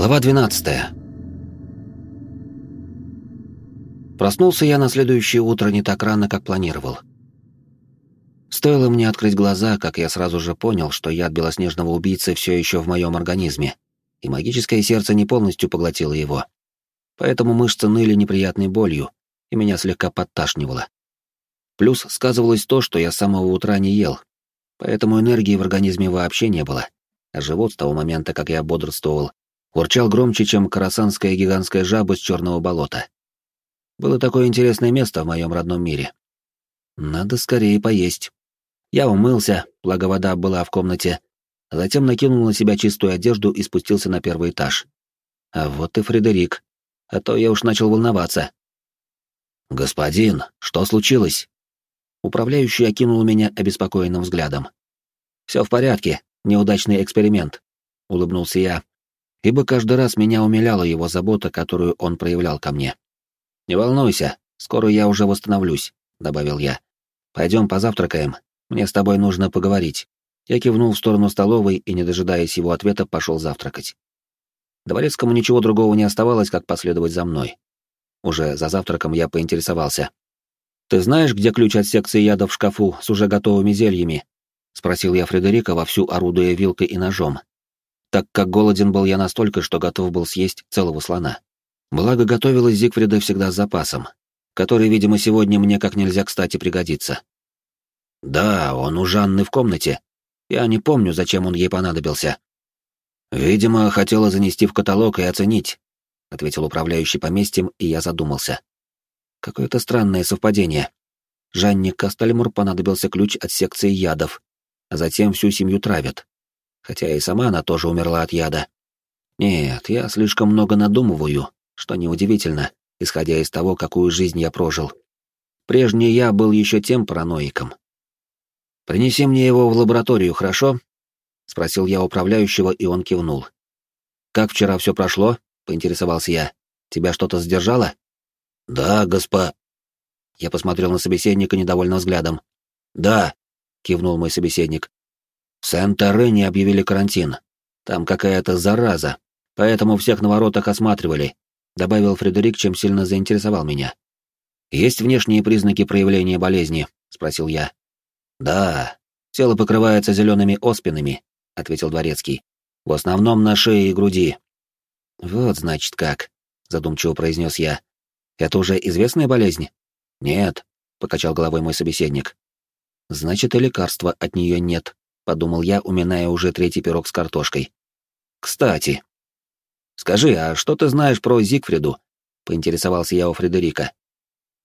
Глава 12. Проснулся я на следующее утро не так рано, как планировал. Стоило мне открыть глаза, как я сразу же понял, что яд белоснежного убийцы все еще в моем организме, и магическое сердце не полностью поглотило его. Поэтому мышцы ныли неприятной болью, и меня слегка подташнивало. Плюс сказывалось то, что я с самого утра не ел, поэтому энергии в организме вообще не было, а живот с того момента, как я бодрствовал, урчал громче, чем карасанская гигантская жаба с черного болота. Было такое интересное место в моем родном мире. Надо скорее поесть. Я умылся, благо вода была в комнате, а затем накинул на себя чистую одежду и спустился на первый этаж. А вот и Фредерик. А то я уж начал волноваться. «Господин, что случилось?» Управляющий окинул меня обеспокоенным взглядом. «Все в порядке, неудачный эксперимент», — улыбнулся я, ибо каждый раз меня умиляла его забота, которую он проявлял ко мне. «Не волнуйся, скоро я уже восстановлюсь», — добавил я. «Пойдем позавтракаем, мне с тобой нужно поговорить». Я кивнул в сторону столовой и, не дожидаясь его ответа, пошел завтракать. Дворецкому ничего другого не оставалось, как последовать за мной. Уже за завтраком я поинтересовался. «Ты знаешь, где ключ от секции ядов в шкафу с уже готовыми зельями?» — спросил я Фредерика, вовсю орудуя вилкой и ножом, так как голоден был я настолько, что готов был съесть целого слона. Благо, готовилась Зигфрида всегда с запасом, который, видимо, сегодня мне как нельзя кстати пригодится. Да, он у Жанны в комнате. Я не помню, зачем он ей понадобился. Видимо, хотела занести в каталог и оценить, ответил управляющий поместьем, и я задумался. Какое-то странное совпадение. Жанне Кастальмур понадобился ключ от секции ядов, а затем всю семью травят хотя и сама она тоже умерла от яда. Нет, я слишком много надумываю, что неудивительно, исходя из того, какую жизнь я прожил. Прежний я был еще тем параноиком. «Принеси мне его в лабораторию, хорошо?» — спросил я управляющего, и он кивнул. «Как вчера все прошло?» — поинтересовался я. «Тебя что-то задержало?» «Да, госпо...» Я посмотрел на собеседника недовольным взглядом. «Да», — кивнул мой собеседник. В Сент-Арене объявили карантин. Там какая-то зараза, поэтому всех на воротах осматривали, добавил Фредерик, чем сильно заинтересовал меня. Есть внешние признаки проявления болезни? спросил я. Да, тело покрывается зелеными оспинами, ответил дворецкий. В основном на шее и груди. Вот значит как, задумчиво произнес я. Это уже известная болезнь? Нет, покачал головой мой собеседник. Значит, и лекарства от нее нет, подумал я, уминая уже третий пирог с картошкой. Кстати, скажи, а что ты знаешь про Зигфриду? поинтересовался я у Фредерика.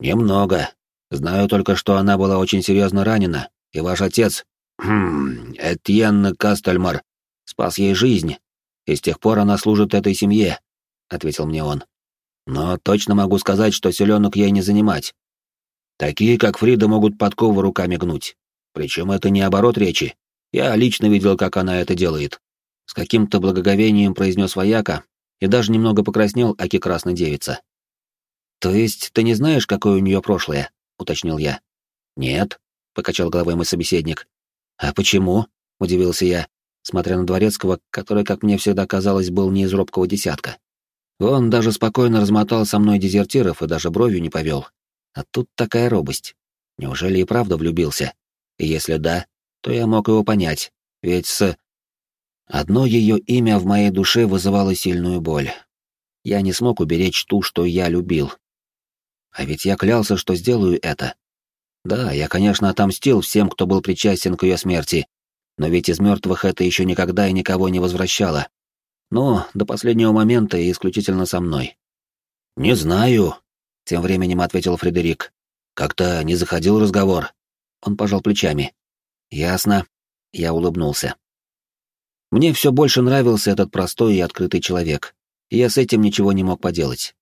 Немного. Знаю только, что она была очень серьезно ранена, и ваш отец, хм, Этьен Кастельмар, спас ей жизнь, и с тех пор она служит этой семье, ответил мне он. Но точно могу сказать, что селенок ей не занимать. Такие, как Фрида, могут подковы руками гнуть. Причем это не оборот речи, я лично видел, как она это делает. С каким-то благоговением произнес вояка и даже немного покраснел, аки красная девица. «То есть ты не знаешь, какое у нее прошлое?» — уточнил я. «Нет», — покачал головой мой собеседник. «А почему?» — удивился я, смотря на Дворецкого, который, как мне всегда казалось, был не из робкого десятка. Он даже спокойно размотал со мной дезертиров и даже бровью не повел. А тут такая робость. Неужели и правда влюбился? И если да, то я мог его понять, ведь с... Одно ее имя в моей душе вызывало сильную боль. Я не смог уберечь ту, что я любил. А ведь я клялся, что сделаю это. Да, я, конечно, отомстил всем, кто был причастен к ее смерти, но ведь из мертвых это еще никогда и никого не возвращало. Но до последнего момента и исключительно со мной. «Не знаю», — тем временем ответил Фредерик. «Как-то не заходил разговор». Он пожал плечами. «Ясно». Я улыбнулся. Мне все больше нравился этот простой и открытый человек, и я с этим ничего не мог поделать.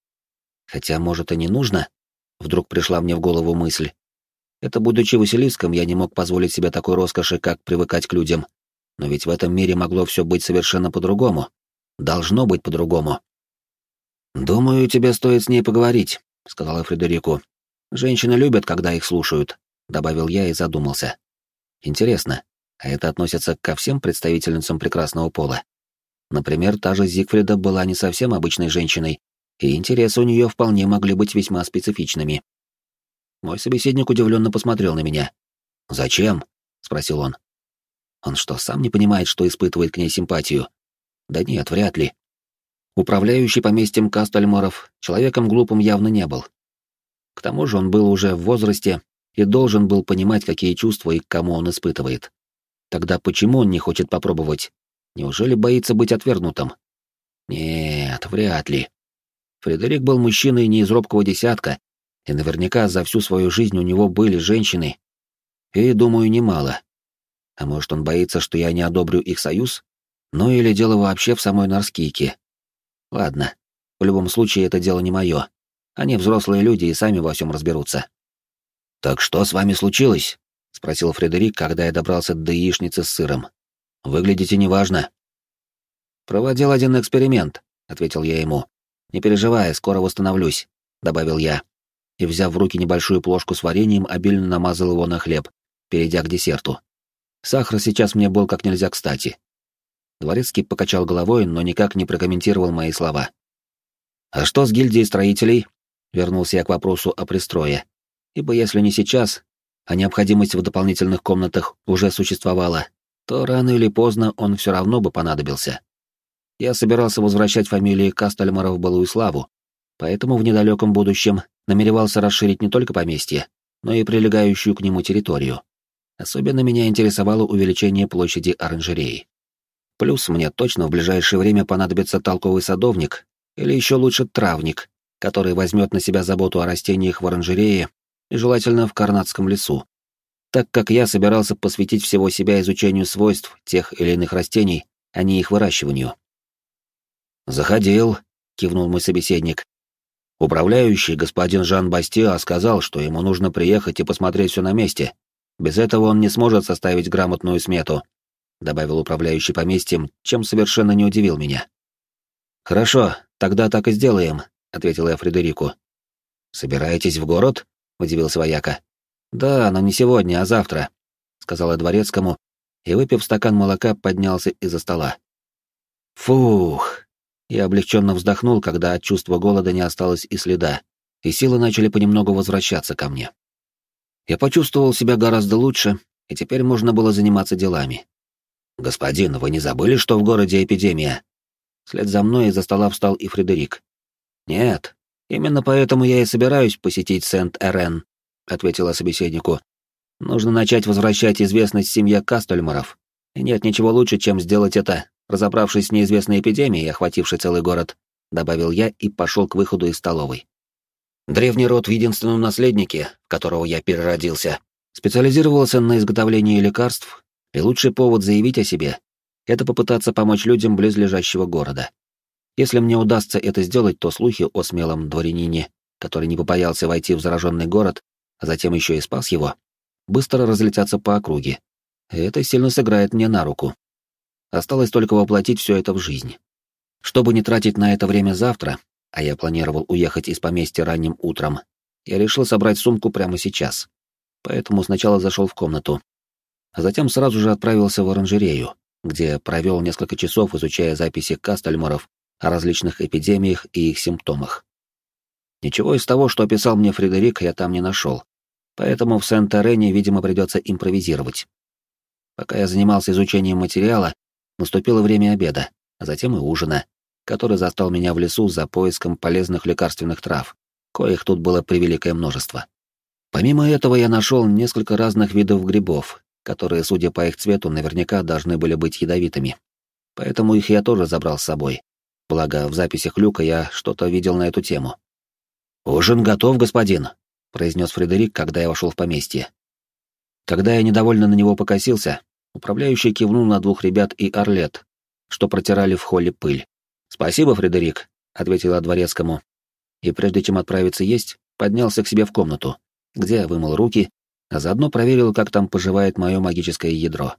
Хотя, может, и не нужно? Вдруг пришла мне в голову мысль. Это, будучи Василиском, я не мог позволить себе такой роскоши, как привыкать к людям. Но ведь в этом мире могло все быть совершенно по-другому. Должно быть по-другому. «Думаю, тебе стоит с ней поговорить», — сказала Фредерику. «Женщины любят, когда их слушают», — добавил я и задумался. Интересно, а это относится ко всем представительницам прекрасного пола? Например, та же Зигфрида была не совсем обычной женщиной, и интересы у нее вполне могли быть весьма специфичными. Мой собеседник удивленно посмотрел на меня. «Зачем?» — спросил он. «Он что, сам не понимает, что испытывает к ней симпатию?» «Да нет, вряд ли. Управляющий поместьем Кастальморов человеком глупым явно не был. К тому же он был уже в возрасте и должен был понимать, какие чувства и к кому он испытывает. Тогда почему он не хочет попробовать? Неужели боится быть отвергнутым? Нет, вряд ли. Фредерик был мужчиной не из робкого десятка, и наверняка за всю свою жизнь у него были женщины, и, думаю, немало. А может, он боится, что я не одобрю их союз? Ну или дело вообще в самой Нарскийке. Ладно, в любом случае это дело не мое. Они взрослые люди и сами во всем разберутся. «Так что с вами случилось?» — спросил Фредерик, когда я добрался до яичницы с сыром. «Выглядите неважно». «Проводил один эксперимент», — ответил я ему. «Не переживай, скоро восстановлюсь», — добавил я и, взяв в руки небольшую плошку с вареньем, обильно намазал его на хлеб, перейдя к десерту. Сахар сейчас мне был как нельзя кстати. Дворецкий покачал головой, но никак не прокомментировал мои слова. «А что с гильдией строителей?» Вернулся я к вопросу о пристрое. Ибо если не сейчас, а необходимость в дополнительных комнатах уже существовала, то рано или поздно он все равно бы понадобился. Я собирался возвращать фамилии Кастельмаров в былую славу, поэтому в недалеком будущем намеревался расширить не только поместье, но и прилегающую к нему территорию. Особенно меня интересовало увеличение площади оранжереи. Плюс мне точно в ближайшее время понадобится толковый садовник, или еще лучше травник, который возьмет на себя заботу о растениях в оранжерее и желательно в Карнатском лесу, так как я собирался посвятить всего себя изучению свойств тех или иных растений, а не их выращиванию. «Заходил», — кивнул мой собеседник, Управляющий, господин Жан Бастиа, сказал, что ему нужно приехать и посмотреть все на месте. Без этого он не сможет составить грамотную смету, добавил управляющий поместьем, чем совершенно не удивил меня. Хорошо, тогда так и сделаем, ответил я Фредерику. Собираетесь в город? Удивился вояка. Да, но не сегодня, а завтра, сказала дворецкому, и выпив стакан молока, поднялся из-за стола. Фух, я облегченно вздохнул, когда от чувства голода не осталось и следа, и силы начали понемногу возвращаться ко мне. Я почувствовал себя гораздо лучше, и теперь можно было заниматься делами. «Господин, вы не забыли, что в городе эпидемия?» Вслед за мной из-за стола встал и Фредерик. «Нет, именно поэтому я и собираюсь посетить Сент-Эрен», — ответила собеседнику. «Нужно начать возвращать известность семье Кастельмаров, и нет ничего лучше, чем сделать это разобравшись с неизвестной эпидемией, охватившей целый город, добавил я и пошел к выходу из столовой. Древний род в единственном наследнике, которого я переродился, специализировался на изготовлении лекарств, и лучший повод заявить о себе — это попытаться помочь людям близлежащего города. Если мне удастся это сделать, то слухи о смелом дворянине, который не побоялся войти в зараженный город, а затем еще и спас его, быстро разлетятся по округе. Это сильно сыграет мне на руку. Осталось только воплотить все это в жизнь. Чтобы не тратить на это время завтра, а я планировал уехать из поместья ранним утром, я решил собрать сумку прямо сейчас. Поэтому сначала зашел в комнату, а затем сразу же отправился в оранжерею, где провел несколько часов, изучая записи Кастельморов о различных эпидемиях и их симптомах. Ничего из того, что описал мне Фредерик, я там не нашел, поэтому в Сент-Арене, видимо, придется импровизировать. Пока я занимался изучением материала, Наступило время обеда, а затем и ужина, который застал меня в лесу за поиском полезных лекарственных трав, коих тут было превеликое множество. Помимо этого я нашел несколько разных видов грибов, которые, судя по их цвету, наверняка должны были быть ядовитыми. Поэтому их я тоже забрал с собой. Благо, в записях Люка я что-то видел на эту тему. «Ужин готов, господин», — произнес Фредерик, когда я вошел в поместье. Когда я недовольно на него покосился, Управляющий кивнул на двух ребят и Орлет, что протирали в холле пыль. «Спасибо, Фредерик», — ответила дворецкому. И прежде чем отправиться есть, поднялся к себе в комнату, где я вымыл руки, а заодно проверил, как там поживает мое магическое ядро.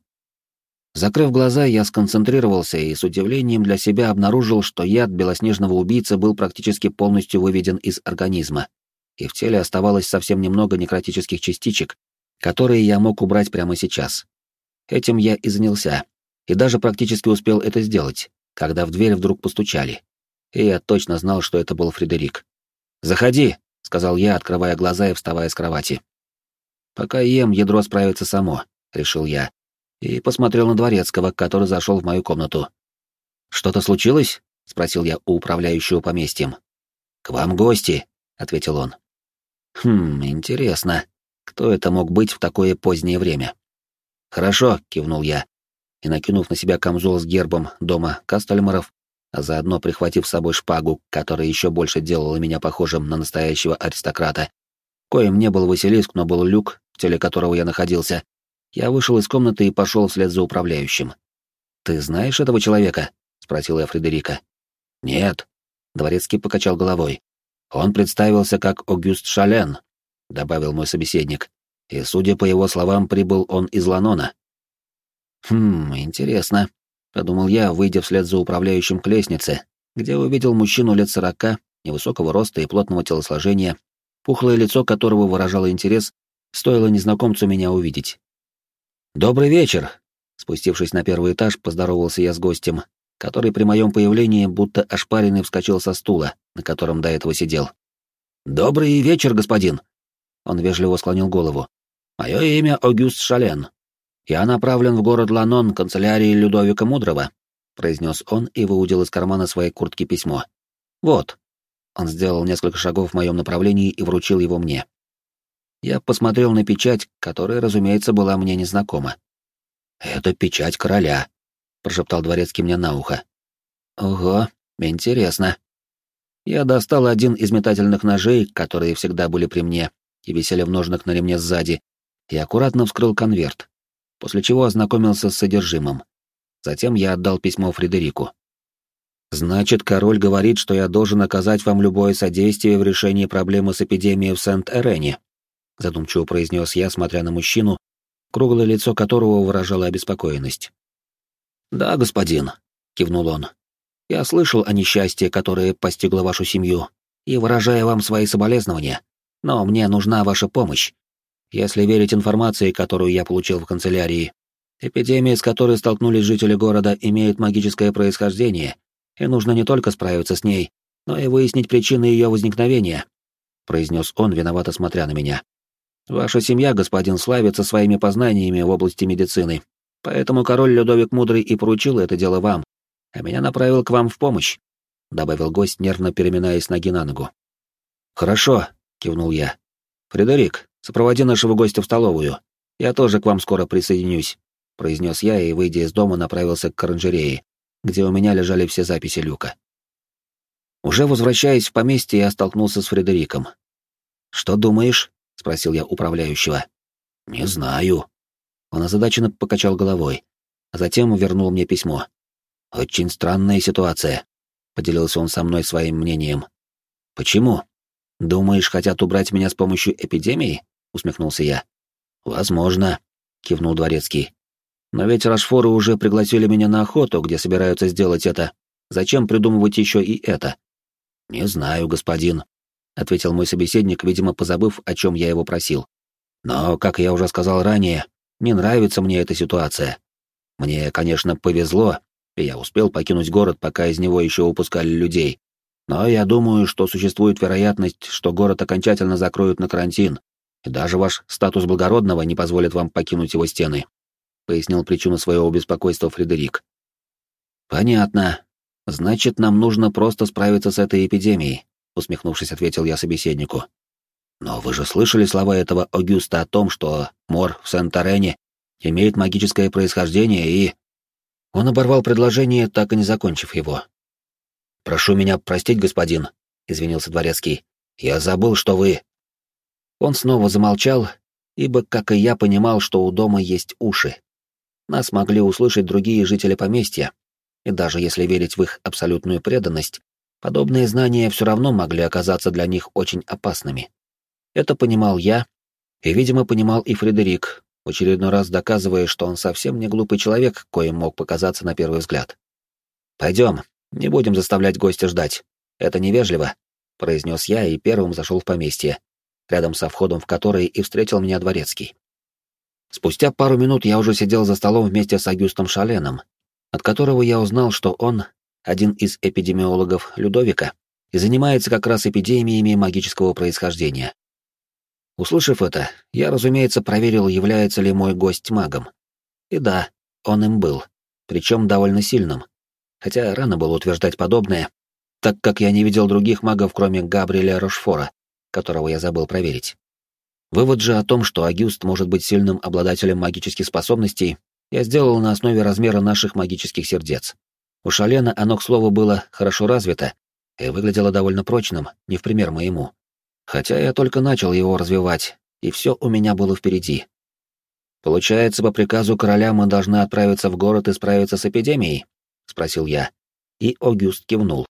Закрыв глаза, я сконцентрировался и с удивлением для себя обнаружил, что яд белоснежного убийцы был практически полностью выведен из организма, и в теле оставалось совсем немного некротических частичек, которые я мог убрать прямо сейчас. Этим я и занялся, и даже практически успел это сделать, когда в дверь вдруг постучали. И я точно знал, что это был Фредерик. «Заходи», — сказал я, открывая глаза и вставая с кровати. «Пока ем, ядро справится само», — решил я. И посмотрел на Дворецкого, который зашел в мою комнату. «Что-то случилось?» — спросил я у управляющего поместьем. «К вам гости», — ответил он. «Хм, интересно, кто это мог быть в такое позднее время?» «Хорошо», — кивнул я, и, накинув на себя камзол с гербом дома Кастельмаров, а заодно прихватив с собой шпагу, которая еще больше делала меня похожим на настоящего аристократа, коим не был Василиск, но был люк, в теле которого я находился, я вышел из комнаты и пошел вслед за управляющим. «Ты знаешь этого человека?» — спросил я Фредерика. «Нет», — Дворецкий покачал головой. «Он представился как Огюст Шален», — добавил мой собеседник. «И, судя по его словам, прибыл он из Ланона». «Хм, интересно», — подумал я, выйдя вслед за управляющим к лестнице, где увидел мужчину лет сорока, невысокого роста и плотного телосложения, пухлое лицо которого выражало интерес, стоило незнакомцу меня увидеть. «Добрый вечер!» Спустившись на первый этаж, поздоровался я с гостем, который при моем появлении будто ошпаренный вскочил со стула, на котором до этого сидел. «Добрый вечер, господин!» Он вежливо склонил голову. «Мое имя Огюст Шален. Я направлен в город Ланон, канцелярии Людовика Мудрого», произнес он и выудил из кармана своей куртки письмо. «Вот». Он сделал несколько шагов в моем направлении и вручил его мне. Я посмотрел на печать, которая, разумеется, была мне незнакома. «Это печать короля», — прошептал дворецкий мне на ухо. «Ого, интересно». Я достал один из метательных ножей, которые всегда были при мне и висели в ножнах на ремне сзади, и аккуратно вскрыл конверт, после чего ознакомился с содержимым. Затем я отдал письмо Фредерику. «Значит, король говорит, что я должен оказать вам любое содействие в решении проблемы с эпидемией в Сент-Эрене», задумчиво произнес я, смотря на мужчину, круглое лицо которого выражало обеспокоенность. «Да, господин», — кивнул он. «Я слышал о несчастье, которое постигло вашу семью, и выражаю вам свои соболезнования, но мне нужна ваша помощь. Если верить информации, которую я получил в канцелярии, эпидемия, с которой столкнулись жители города, имеет магическое происхождение, и нужно не только справиться с ней, но и выяснить причины ее возникновения», — произнес он, виновато смотря на меня. Ваша семья, господин, славится своими познаниями в области медицины, поэтому король Людовик Мудрый и поручил это дело вам, а меня направил к вам в помощь», — добавил гость, нервно переминаясь ноги на ногу. «Хорошо», — кивнул я. «Фредерик, сопроводи нашего гостя в столовую. Я тоже к вам скоро присоединюсь», — произнес я и, выйдя из дома, направился к оранжерее, где у меня лежали все записи Люка. Уже возвращаясь в поместье, я столкнулся с Фредериком. «Что думаешь?» — спросил я управляющего. «Не знаю». Он озадаченно покачал головой, а затем вернул мне письмо. «Очень странная ситуация», — поделился он со мной своим мнением. «Почему? Думаешь, хотят убрать меня с помощью эпидемии?» — усмехнулся я. «Возможно», — кивнул Дворецкий. «Но ведь Рашфоры уже пригласили меня на охоту, где собираются сделать это. Зачем придумывать еще и это?» «Не знаю, господин», — ответил мой собеседник, видимо, позабыв, о чем я его просил. «Но, как я уже сказал ранее, не нравится мне эта ситуация. Мне, конечно, повезло, и я успел покинуть город, пока из него еще упускали людей. Но я думаю, что существует вероятность, что город окончательно закроют на карантин, и даже ваш статус благородного не позволит вам покинуть его стены», — пояснил причину своего беспокойства Фредерик. «Понятно. Значит, нам нужно просто справиться с этой эпидемией усмехнувшись, ответил я собеседнику. Но вы же слышали слова этого Огюста о том, что мор в Сент-Арене имеет магическое происхождение и... Он оборвал предложение, так и не закончив его. «Прошу меня простить, господин», — извинился дворецкий. «Я забыл, что вы...» Он снова замолчал, ибо, как и я, понимал, что у дома есть уши. Нас могли услышать другие жители поместья, и даже если верить в их абсолютную преданность, Подобные знания все равно могли оказаться для них очень опасными. Это понимал я, и, видимо, понимал и Фредерик, очередной раз доказывая, что он совсем не глупый человек, коим мог показаться на первый взгляд. «Пойдем, не будем заставлять гостя ждать. Это невежливо», — произнес я и первым зашел в поместье, рядом со входом в который и встретил меня дворецкий. Спустя пару минут я уже сидел за столом вместе с Агюстом Шаленом, от которого я узнал, что он один из эпидемиологов Людовика, и занимается как раз эпидемиями магического происхождения. Услышав это, я, разумеется, проверил, является ли мой гость магом. И да, он им был, причем довольно сильным. Хотя рано было утверждать подобное, так как я не видел других магов, кроме Габриэля Рошфора, которого я забыл проверить. Вывод же о том, что Агюст может быть сильным обладателем магических способностей, я сделал на основе размера наших магических сердец. У Шалена оно, к слову, было хорошо развито и выглядело довольно прочным, не в пример моему. Хотя я только начал его развивать, и все у меня было впереди. «Получается, по приказу короля мы должны отправиться в город и справиться с эпидемией?» — спросил я. И Огюст кивнул.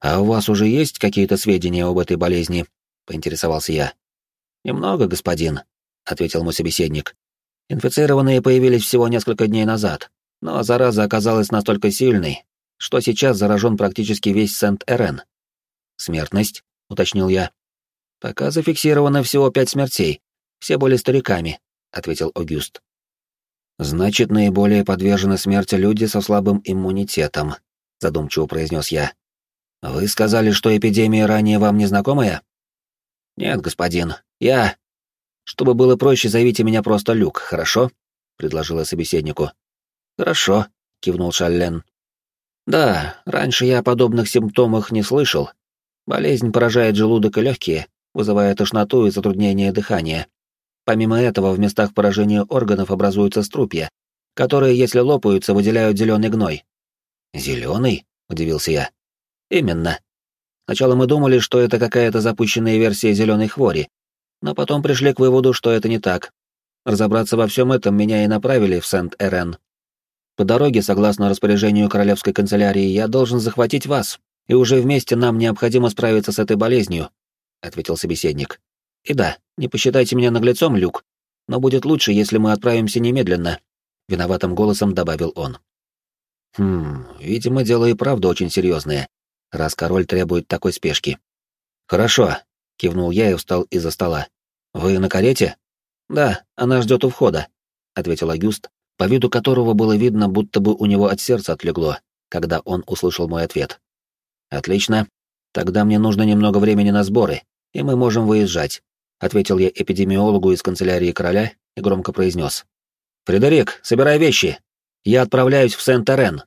«А у вас уже есть какие-то сведения об этой болезни?» — поинтересовался я. «Немного, господин», — ответил мой собеседник. «Инфицированные появились всего несколько дней назад, но зараза оказалась настолько сильной, что сейчас заражен практически весь Сент-Эрен». «Смертность?» — уточнил я. «Пока зафиксировано всего пять смертей, все были стариками», — ответил Огюст. «Значит, наиболее подвержены смерти люди со слабым иммунитетом», — задумчиво произнес я. «Вы сказали, что эпидемия ранее вам не знакомая?» «Нет, господин, я...» «Чтобы было проще, зовите меня просто Люк, хорошо?» — предложила собеседнику. «Хорошо», — кивнул Шаллен. «Да, раньше я о подобных симптомах не слышал. Болезнь поражает желудок и легкие, вызывая тошноту и затруднение дыхания. Помимо этого, в местах поражения органов образуются струпья, которые, если лопаются, выделяют зеленый гной». «Зеленый?» — удивился я. «Именно. Сначала мы думали, что это какая-то запущенная версия зеленой хвори, но потом пришли к выводу, что это не так. Разобраться во всем этом меня и направили в Сент-Эрен. По дороге, согласно распоряжению королевской канцелярии, я должен захватить вас, и уже вместе нам необходимо справиться с этой болезнью», — ответил собеседник. «И да, не посчитайте меня наглецом, Люк, но будет лучше, если мы отправимся немедленно», — виноватым голосом добавил он. «Хм, видимо, дело и правда очень серьезное, раз король требует такой спешки». «Хорошо», — кивнул я и встал из-за стола. «Вы на карете?» «Да, она ждет у входа», — ответил Агюст, по виду которого было видно, будто бы у него от сердца отлегло, когда он услышал мой ответ. «Отлично. Тогда мне нужно немного времени на сборы, и мы можем выезжать», — ответил я эпидемиологу из канцелярии короля и громко произнес. «Фредерик, собирай вещи. Я отправляюсь в Сент-Эрен».